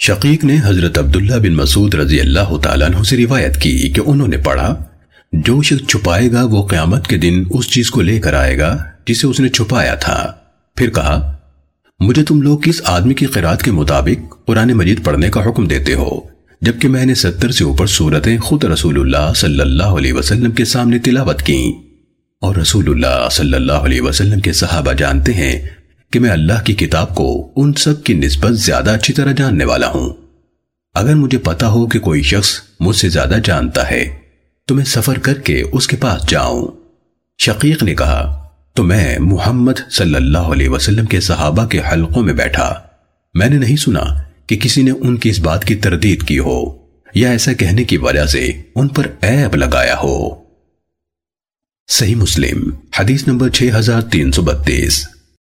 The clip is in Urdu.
شقیق نے حضرت عبداللہ بن مسعود رضی اللہ تعالیٰ عنہ سے روایت کی کہ انہوں نے پڑھا جو شخص چھپائے گا وہ قیامت کے دن اس چیز کو لے کر آئے گا جسے اس نے چھپایا تھا۔ پھر کہا، مجھے تم لوگ کس آدمی کی قرآت کے مطابق قرآن مجید پڑھنے کا حکم دیتے ہو؟ جبکہ میں نے ستر سے اوپر صورتیں خود رسول اللہ صلی اللہ علیہ وسلم کے سامنے تلاوت کی اور رسول اللہ صلی اللہ علیہ وسلم کے صحابہ جانتے ہیں کہ میں اللہ کی کتاب کو ان سب کی نسبت زیادہ اچھی طرح جاننے والا ہوں۔ اگر مجھے پتا ہو کہ کوئی شخص مجھ سے زیادہ جانتا ہے، تو میں سفر کر کے اس کے پاس جاؤں۔ شقیق نے کہا، تو میں محمد صلی اللہ علیہ وسلم کے صحابہ کے حلقوں میں بیٹھا۔ میں نے نہیں سنا کہ کسی نے ان کی اس بات کی تردید کی ہو، یا ایسا کہنے کی وجہ سے ان پر عیب لگایا ہو۔ صحیح مسلم، حدیث نمبر 6332